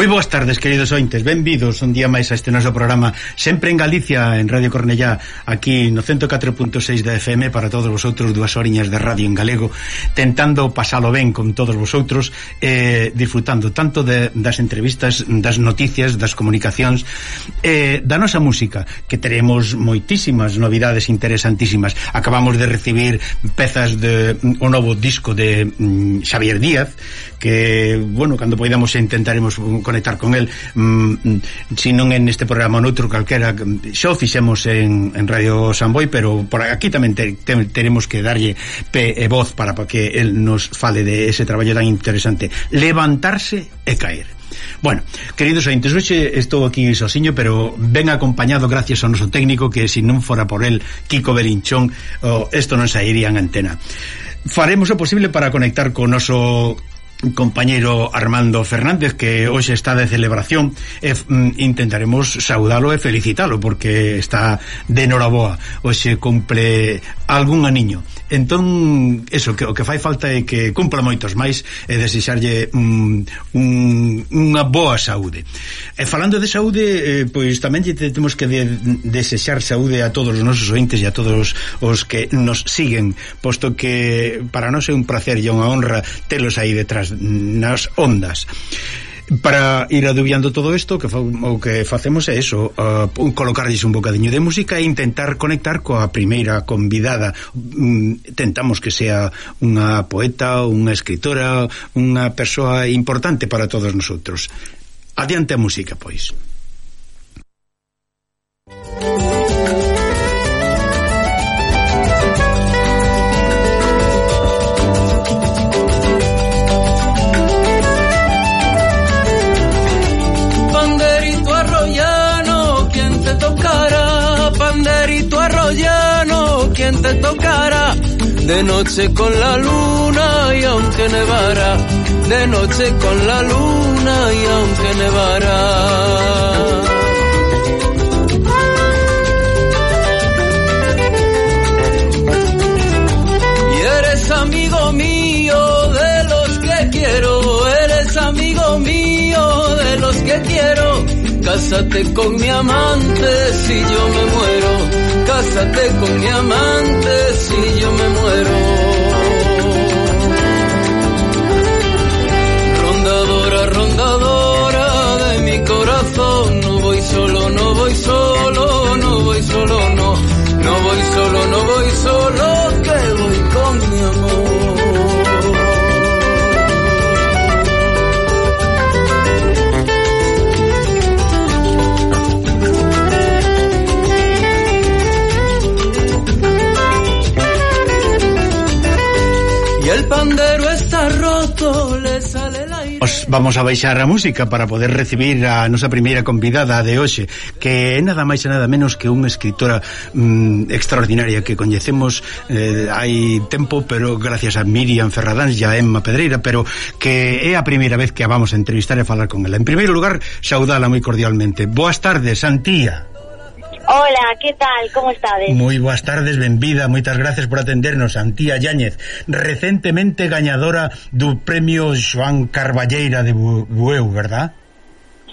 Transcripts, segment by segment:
Moi boas tardes, queridos ointes, benvidos un día máis a este noso programa Sempre en Galicia, en Radio Cornellá Aquí no 104.6 da FM Para todos vosotros, dúas horiñas de radio en galego Tentando pasalo ben con todos vosotros eh, Disfrutando tanto de, das entrevistas, das noticias, das comunicacións eh, Da nosa música, que teremos moitísimas novidades interesantísimas. Acabamos de recibir pezas de mm, o novo disco de mm, Xavier Díaz Que, bueno, cando poidamos intentaremos mm, conectar con el mm, si non en este programa noutro calquera xa o fixemos en, en Radio Samboy pero por aquí tamén te, te, teremos que darlle pe e voz para, para que el nos fale de ese traballo tan interesante. Levantarse e caer. Bueno, queridos ointes, hoxe estou aquí soxiño, pero ben acompañado gracias ao noso técnico que se non fora por el Kiko Berinchón, isto oh, non sairía en antena. Faremos o posible para conectar con noso compañeiro Armando Fernández que hoxe está de celebración e mm, intentaremos saudalo e felicitalo porque está de noraboa. Hoxe cumple algún aniño entón, eso, que o que fai falta é que cumpra moitos máis e desexarlle un, un, unha boa saúde. E falando de saúde, eh, pois tamén lle temos que de, desexar saúde a todos os nosos ointes e a todos os que nos siguen, posto que para nós é un placer e unha honra telos aí detrás nas ondas. Para ir adubiando todo isto, que o que facemos é eso, uh, colocarlles un bocadiño de música e intentar conectar coa primeira convidada. Um, tentamos que sea unha poeta, unha escritora, unha persoa importante para todos nosotros. Adiante a música, pois. De noche con la luna y aunque nevara, de noche con la luna y aunque nevara. Cásate con mi amante si yo me muero. Cásate con mi amante si yo me muero. Rondadora, rondadora de mi corazón, no voy solo, no voy solo, no voy solo, no, no voy solo, no voy solo, Vamos a baixar a música para poder recibir a nosa primeira convidada de hoxe, que é nada máis e nada menos que unha escritora mm, extraordinaria que coñecemos eh, hai tempo, pero gracias a Miriam Ferradans e a Emma Pedreira, pero que é a primeira vez que a vamos a entrevistar e falar con ela. En primeiro lugar, saudala moi cordialmente. Boas tardes, Santía. Hola, que tal? Como estades? Moi boas tardes, benvida, moitas gracias por atendernos, Antía Yáñez, recentemente gañadora do premio Joan Carballeira de Bueu, verdad?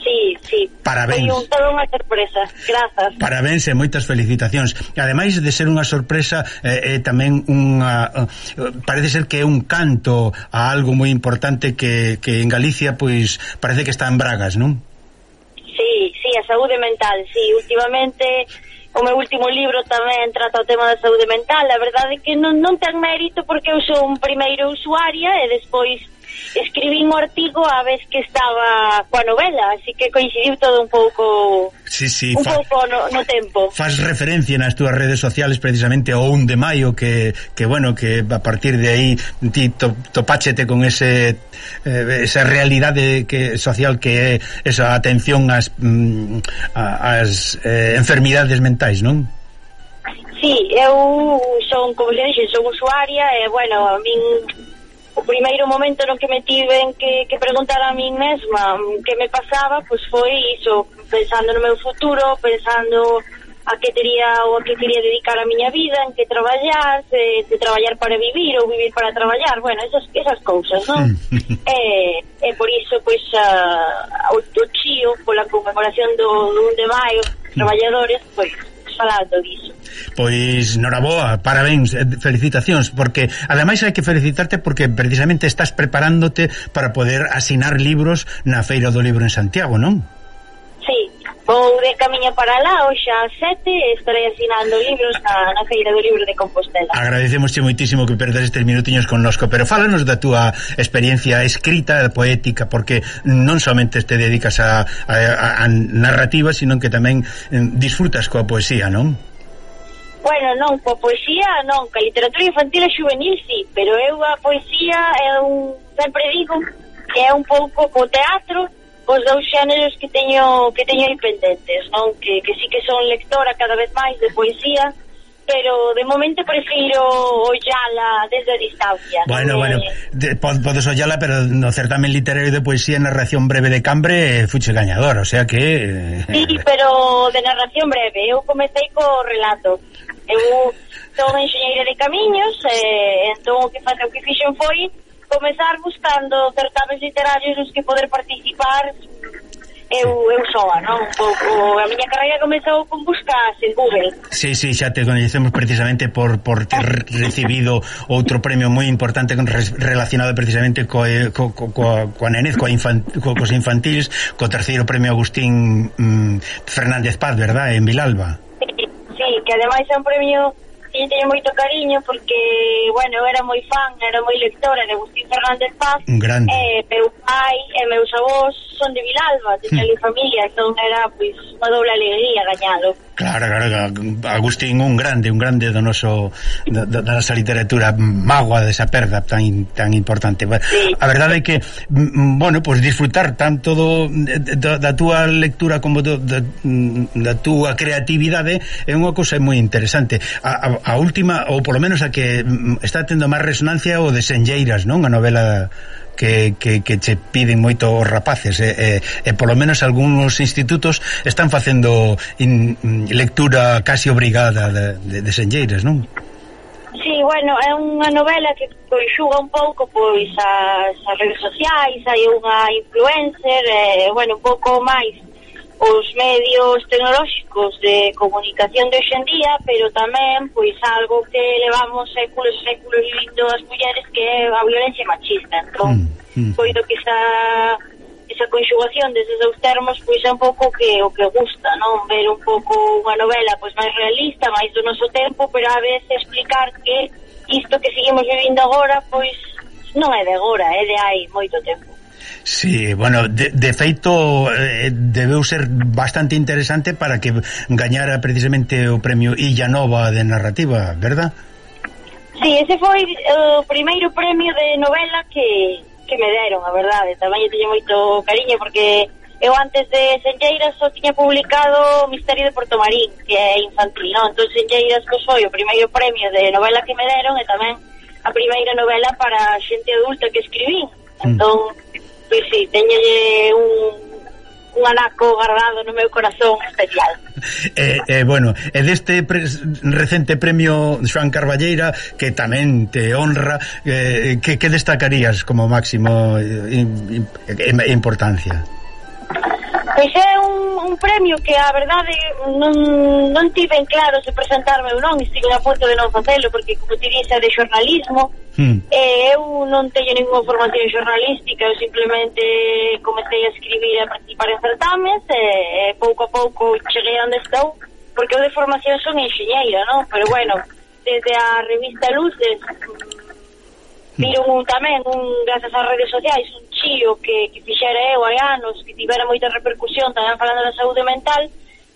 Sí, sí. Parabéns. Foi un todo unha sorpresa. Grazas. Parabéns e moitas felicitacións. Ademais de ser unha sorpresa, eh, eh, tamén unha eh, parece ser que é un canto a algo moi importante que, que en Galicia pois parece que está en Bragas, non? Sí, sí a saúde mental, si, sí, últimamente o meu último libro tamén trata o tema da saúde mental, a verdade é que non, non ten mérito porque eu sou un primeiro usuaria e despois escribín o artigo a vez que estaba coa novela, así que coincidiu todo un pouco sí, sí, un fa, pouco no, no tempo. Fas referencia nas túas redes sociales precisamente ao 1 de maio que, que bueno, que a partir de aí ti to, topáchete con ese eh, esa realidade que social que é esa atención ás mm, ás eh, enfermidades mentais, non? Sí, eu son, como se dixen, son usuaria e, bueno, a min o primeiro momento no que me tiven que, que preguntar a min mesma que me pasaba, pois foi iso, pensando no meu futuro, pensando a que tería ou a que quería dedicar a miña vida, en que traballar, se, se traballar para vivir ou vivir para traballar, bueno, esas, esas cousas, non? e, e por iso, pois, a, o, o chío, pola conmemoración do, do 1 de maio, traballadores, pois, falando disso. Pois, noraboa, parabéns, eh, felicitacións, porque ademais hai que felicitarte porque precisamente estás preparándote para poder asinar libros na Feira do Libro en Santiago, non? Vou de camiño para lá, hoxe a sete, estarei asinando libros na, na Feira do Libro de Compostela. Agradecemosche moitísimo que perdas estes minutiños connosco, pero fálanos da túa experiencia escrita, poética, porque non somente te dedicas a, a, a narrativa, sino que tamén disfrutas coa poesía, non? Bueno, non, coa poesía non, coa literatura infantil e juvenil sí, pero eu a poesía é un, sempre digo que é un pouco co teatro os dous xéneros que teño que teño aí pendentes, non? Que, que sí que son lectora cada vez máis de poesía, pero de momento prefiro ollala desde a distancia. Bueno, eh, bueno, de, podes ollala, pero no certamen literario de poesía narración breve de Cambre fuche gañador, o sea que... Eh, sí, pero de narración breve, eu comecei co relato. Eu sou enxeñeira de camiños, eh, entón o que, o que fixen foi comezar buscando certames literarios nos que poder participar eu, eu soa, non? Un pouco, a miña carreira comezou con buscas en Google. Sí, sí, xa te coñecemos precisamente por, por ter recibido outro premio moi importante relacionado precisamente co, eh, co, co, co, co nenez, coa infan, co, cos infantiles, co terceiro premio Agustín mm, Fernández Paz, verdad, en Vilalba. Sí, sí, que ademais é un premio que teño moito cariño porque, bueno, eu era moi fan, era moi lectora de Agustín Fernández Paz. Un grande. Eh, meu pai e eh, meus avós son de Vilalba, de mm. familia, entón era pois pues, unha doble alegría gañalo. Claro, claro, Agustín un grande, un grande do noso da, da nosa literatura magua desa perda tan tan importante. Sí. A verdade é que mm, mm, bueno, pois pues disfrutar tanto do, da, da túa lectura como do, da, da mm, túa creatividade eh, é unha cousa moi interesante. A, a, a última, ou polo menos a que mm, está tendo máis resonancia o de Senlleiras, non? A novela que, que, que che piden moito os rapaces e, e, e polo menos algúns institutos están facendo in, mm, lectura casi obrigada de, de, de Senlleiras, non? Sí, bueno, é unha novela que conxuga un pouco pois as, as redes sociais, hai unha influencer, e, bueno, un pouco máis os medios tecnolóxicos de comunicación de en día, pero tamén pois algo que levamos séculos e séculos vivindo as mulleres que é a violencia machista. Entón, mm, mm. poido que esa esa conxugación deses dous termos pois é un pouco que o que gusta, non? Ver un pouco unha novela pois máis realista, máis do noso tempo, pero a veces explicar que isto que seguimos vivindo agora pois non é de agora, é de hai moito tempo. Sí, bueno, de, de feito eh, debeu ser bastante interesante para que gañara precisamente o premio Illa Nova de narrativa, verdad? Sí, ese foi o primeiro premio de novela que, que me deron, a verdade. Tamén eu teño moito cariño porque eu antes de Senlleiras só tiña publicado o Misterio de Porto Marín, que é infantil, non? Entón Senlleiras que foi o primeiro premio de novela que me deron e tamén a primeira novela para xente adulta que escribí. Mm. Entón, mm Pois sí, teñolle eh, un un anaco guardado no meu corazón especial. Eh, eh, bueno, e deste pre recente premio Joan Carballeira que tamén te honra eh, que, que destacarías como máximo eh, eh importancia? Pois é un, un premio que a verdade non, non tive claro se presentarme ou non, estive a punto de non facelo porque como te dixe de xornalismo hmm. e eu non teño ninguna formación xornalística, eu simplemente comecei a escribir e a participar en certames e, e pouco a pouco cheguei onde estou porque eu de formación son enxeñeira, non? Pero bueno, desde a revista Luces hmm. Viro un, tamén, un, grazas ás redes sociais, un desafío que, que fixera eu hai anos, que tivera moita repercusión tamén falando da saúde mental,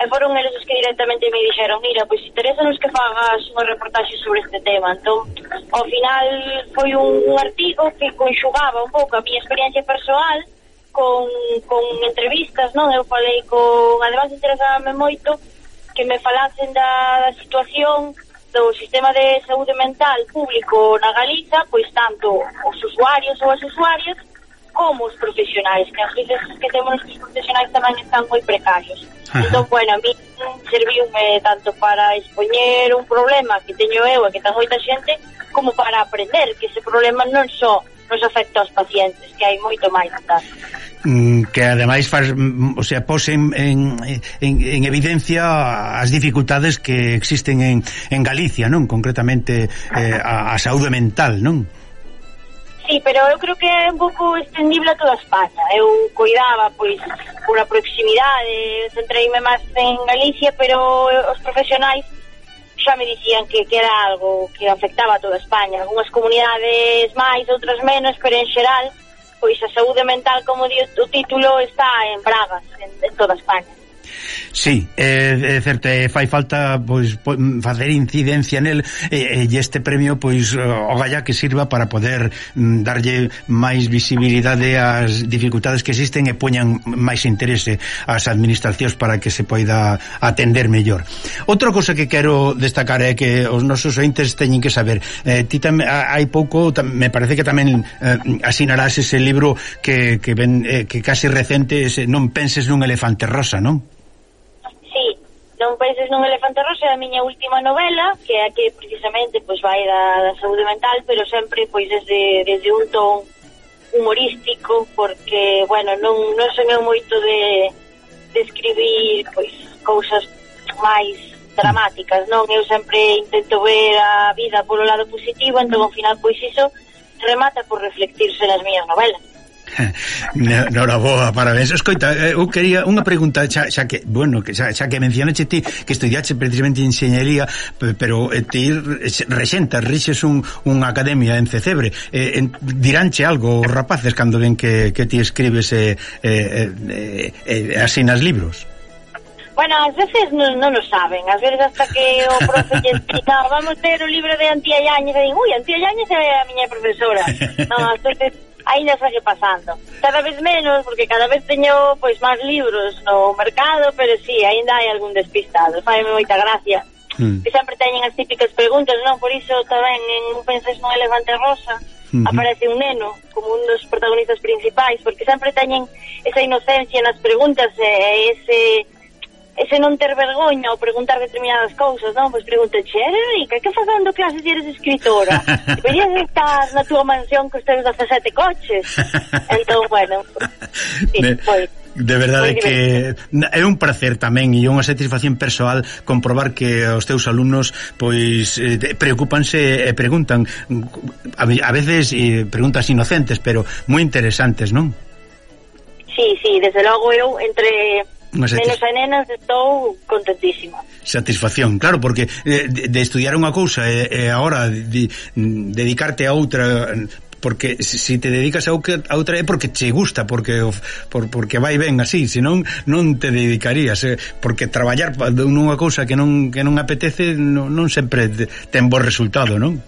e foron eles os que directamente me dixeron mira, pois interesa nos que fagas unha reportaxe sobre este tema entón, ao final foi un, un artigo que conxugaba un pouco a miña experiencia persoal con, con entrevistas non? Eu falei con, además interesábame moito que me falasen da, da situación do sistema de saúde mental público na Galiza, pois tanto os usuarios ou as usuarias como os profesionais, que as veces que temos os profesionais tamén están moi precarios. Ajá. Entón, bueno, a mí serviume tanto para expoñer un problema que teño eu e que ten moita xente, como para aprender que ese problema non só nos afecta aos pacientes, que hai moito máis atrás mm, que ademais faz, mm, mm, o sea, pose en, en, en evidencia as dificultades que existen en, en Galicia, non? Concretamente eh, a, a saúde mental, non? Sí, pero eu creo que é un pouco extendible a toda España. Eu coidaba, pois, por a proximidade, centreime máis en Galicia, pero os profesionais xa me dicían que, que era algo que afectaba a toda España. Algúnas comunidades máis, outras menos, pero en xeral, pois a saúde mental, como di o título, está en Bragas, en, en toda España. Sí, é, é certo, é, fai falta pois, facer incidencia nel e, e este premio pois o galla que sirva para poder mm, darlle máis visibilidade ás dificultades que existen e poñan máis interese ás administracións para que se poida atender mellor. Outra cousa que quero destacar é que os nosos ointes teñen que saber, eh, ti tam, hai pouco tam, me parece que tamén eh, asinarás ese libro que, que, ben, eh, que casi recente, ese, non penses nun elefante rosa, non? Non penses nun elefante rosa é a miña última novela, que é a que precisamente pois vai da, da saúde mental, pero sempre pois desde, desde un ton humorístico, porque, bueno, non, non son eu moito de, de escribir pois cousas máis dramáticas, non? Eu sempre intento ver a vida polo lado positivo, entón ao final pois iso remata por reflectirse nas miñas novelas. Noraboa, parabéns. Escoita, eu quería unha pregunta xa, xa que, bueno, que xa, xa que mencionaste ti que estudiaste precisamente enxeñería, pero ti rexentas, rixes un, unha academia en Cecebre. Eh, en, diránche algo os rapaces cando ven que, que ti escribes eh, eh, eh, eh, asinas libros? Bueno, ás veces non, non lo saben, ás veces hasta que o profe lle explica, vamos ter o libro de Antía Yáñez, e din, ui, Antía Yáñez é a miña profesora. Non, ás veces aínda segue pasando. Cada vez menos, porque cada vez teño pois máis libros no mercado, pero sí, aínda hai algún despistado. Faime moita gracia. Mm. Que sempre teñen as típicas preguntas, non? Por iso tamén en Un penses no elefante rosa mm -hmm. aparece un neno como un dos protagonistas principais, porque sempre teñen esa inocencia nas preguntas e ese ese non ter vergoña ou preguntar determinadas cousas, non? Pois pregúntache, che, Erika, que facendo clases eres escritora? Deberías estar na túa mansión que teus 17 coches. Entón, bueno, sí, de, foi. De verdade que é un placer tamén e unha satisfacción persoal comprobar que os teus alumnos pois eh, preocupanse e preguntan a, a veces eh, preguntas inocentes, pero moi interesantes, non? Sí, sí, desde logo eu entre Menos a e nenas estou contentísima. Satisfacción, claro, porque eh, de, de estudiar unha cousa e, eh, e agora de, dedicarte a outra porque se si te dedicas a outra é porque che gusta, porque por, porque vai ben así, senón non te dedicarías, eh, porque traballar nunha cousa que non que non apetece non, non sempre ten bo resultado, non?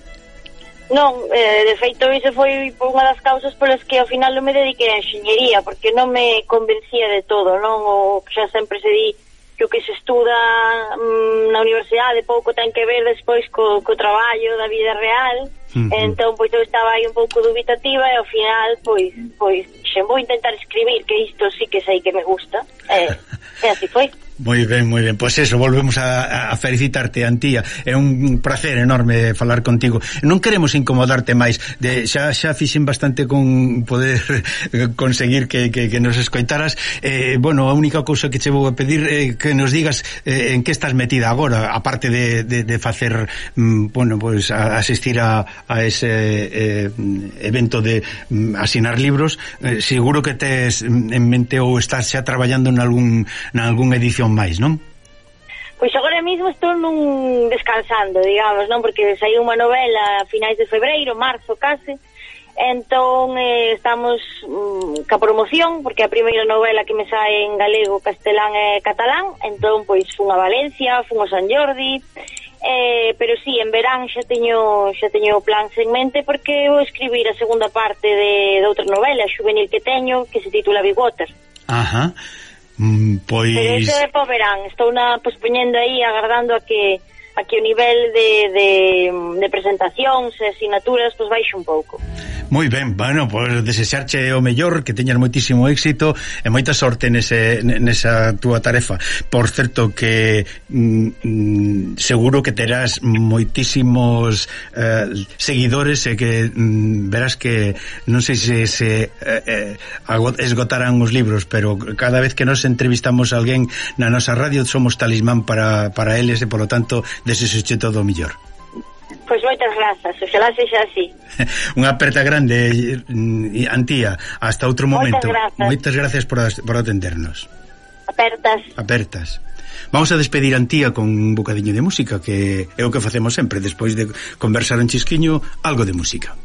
Non, eh, de feito, iso foi unha das causas polas que ao final non me dediquei a enxeñería, porque non me convencía de todo, non? O que xa sempre se di que o que se estuda mm, na universidade pouco ten que ver despois co, co traballo da vida real, uh -huh. entón, pois, eu estaba aí un pouco dubitativa e ao final, pois, pois, xe vou intentar escribir, que isto sí que sei que me gusta, e, e así foi. Moi ben, moi ben. Pois eso, volvemos a, a felicitarte, Antía. É un placer enorme falar contigo. Non queremos incomodarte máis. De, xa xa fixen bastante con poder conseguir que, que, que nos escoitaras. Eh, bueno, a única cousa que che vou a pedir é eh, que nos digas eh, en que estás metida agora, aparte de, de, de facer, mm, bueno, pues, a, asistir a, a ese eh, evento de mm, asinar libros, eh, seguro que tes en mente ou estás xa traballando en algún, en algún edición opción máis, non? Pois agora mesmo estou nun descansando, digamos, non? Porque saiu unha novela a finais de febreiro, marzo case, entón eh, estamos mm, ca promoción, porque a primeira novela que me sae en galego, castelán e catalán, entón, pois, fun a Valencia, fun a San Jordi, eh, pero sí, en verán xa teño xa teño plans en mente porque vou escribir a segunda parte de, de outra novela juvenil que teño, que se titula Big Water. Ajá. Mm, pois... Pero iso é para verán, estou na, pois, poñendo aí, agardando a que a que o nivel de, de, de presentacións e asignaturas pois, baixe un pouco. Moi ben, bueno, pois pues, desexarche o mellor, que teñas moitísimo éxito e moita sorte nese, nesa túa tarefa. Por certo que mm, mm seguro que terás moitísimos eh, seguidores e que mm, verás que non sei se se eh, eh esgotarán os libros, pero cada vez que nos entrevistamos a alguén na nosa radio somos talismán para, para eles e, por lo tanto, desexoche todo o mellor. Pois moitas grazas, oxalá sexa así. Unha aperta grande, eh, mm, Antía, hasta outro momento. Moitas grazas. Moitas por, por atendernos. Apertas. Apertas. Vamos a despedir a Antía con un bocadiño de música, que é o que facemos sempre, despois de conversar un chisquiño, algo de música.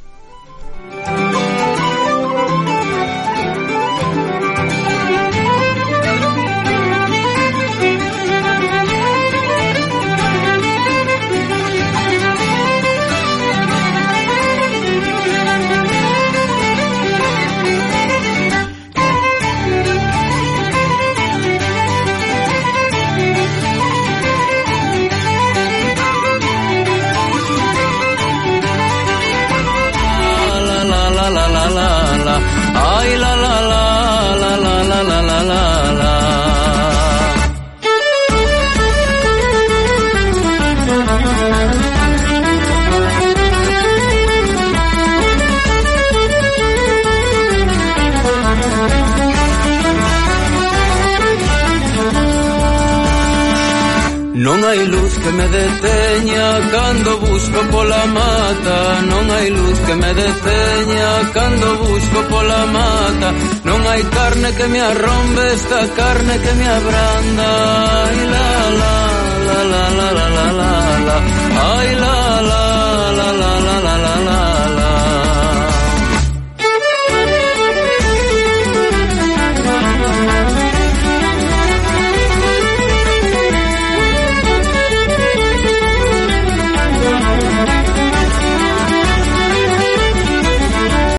luz que me deteña cando busco pola mata. Non hai luz que me deteña cando busco pola mata. Non hai carne que me arrombe esta carne que me abranda. La la la la la la, la.